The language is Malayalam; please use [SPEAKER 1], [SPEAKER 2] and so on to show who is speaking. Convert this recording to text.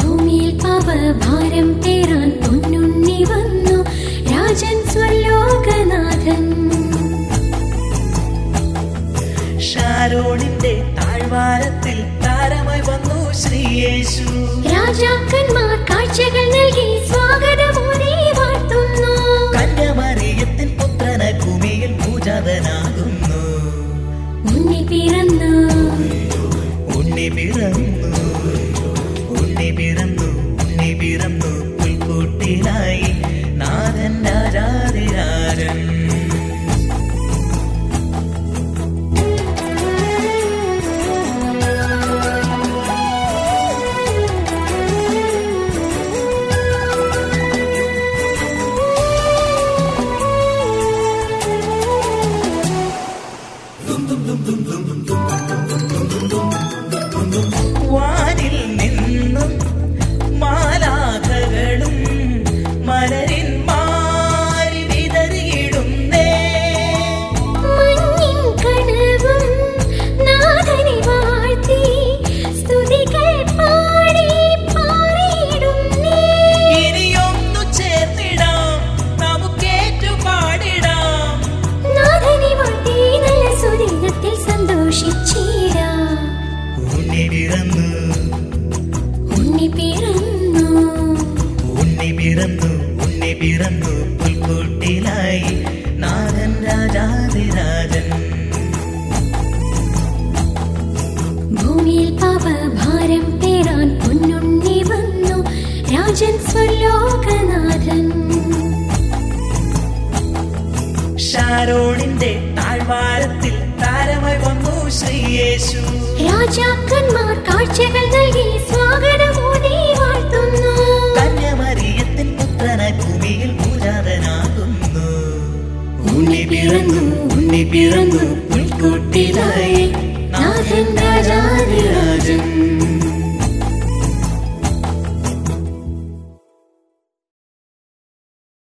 [SPEAKER 1] ഭൂമിയിൽ പാപഭാരം പേറാൻ പൊന്നുണ്ണി വന്നു. രാജൻ സ്വലോകനാഥൻ
[SPEAKER 2] ഷാരോണിന്റെ താഴ്വാരത്തിൽ താരമായി വന്നു ശ്രീയേശു
[SPEAKER 1] രാജാക്കന്മാർ കാഴ്ചകൾ നൽകി സ്വാഗതമോദി വാഴ്ത്തുന്നു.
[SPEAKER 2] കന്യമറിയത്തിൻ പുത്രനായി ഭൂമിയിൽ പൂജാതനാകുന്നു.
[SPEAKER 1] ഉണ്ണി പിറന്നു.
[SPEAKER 2] ഉണ്ണി പിറന്നു. പിറന്നു. ഉണ്ണി പിറന്നു. ഉണ്ണി പിറന്നു
[SPEAKER 1] ഉണ്ണി പിറന്നു.
[SPEAKER 2] പുൽക്കൂട്ടിലായി നാഗൻ രാജാതിരാജൻ
[SPEAKER 1] ഭൂമിയിൽ പാപഭാരം പേരാൻ പൊന്നുണ്ണി വന്നു. രാജൻ സ്വലോകനാഥൻ
[SPEAKER 2] ഷാരോണിന്റെ താഴ്വാരത്തിൽ താരമായി വന്നു ശ്രീയേശു.
[SPEAKER 1] രാജാക്കന്മാർ കാഴ്ചകൾ നൽകി സ്വാഗതമോദി വാഴ്ത്തുന്നു.
[SPEAKER 2] കന്യമറിയത്തിൻ പുത്രനായി ഭൂമിയിൽ പൂജാതനാകുന്നു ഉണ്ണി പിറന്നു ഉണ്ണി പിറന്നു പുൽക്കൂട്ടിലായി നാഥൻ രാജാതിരാജൻ.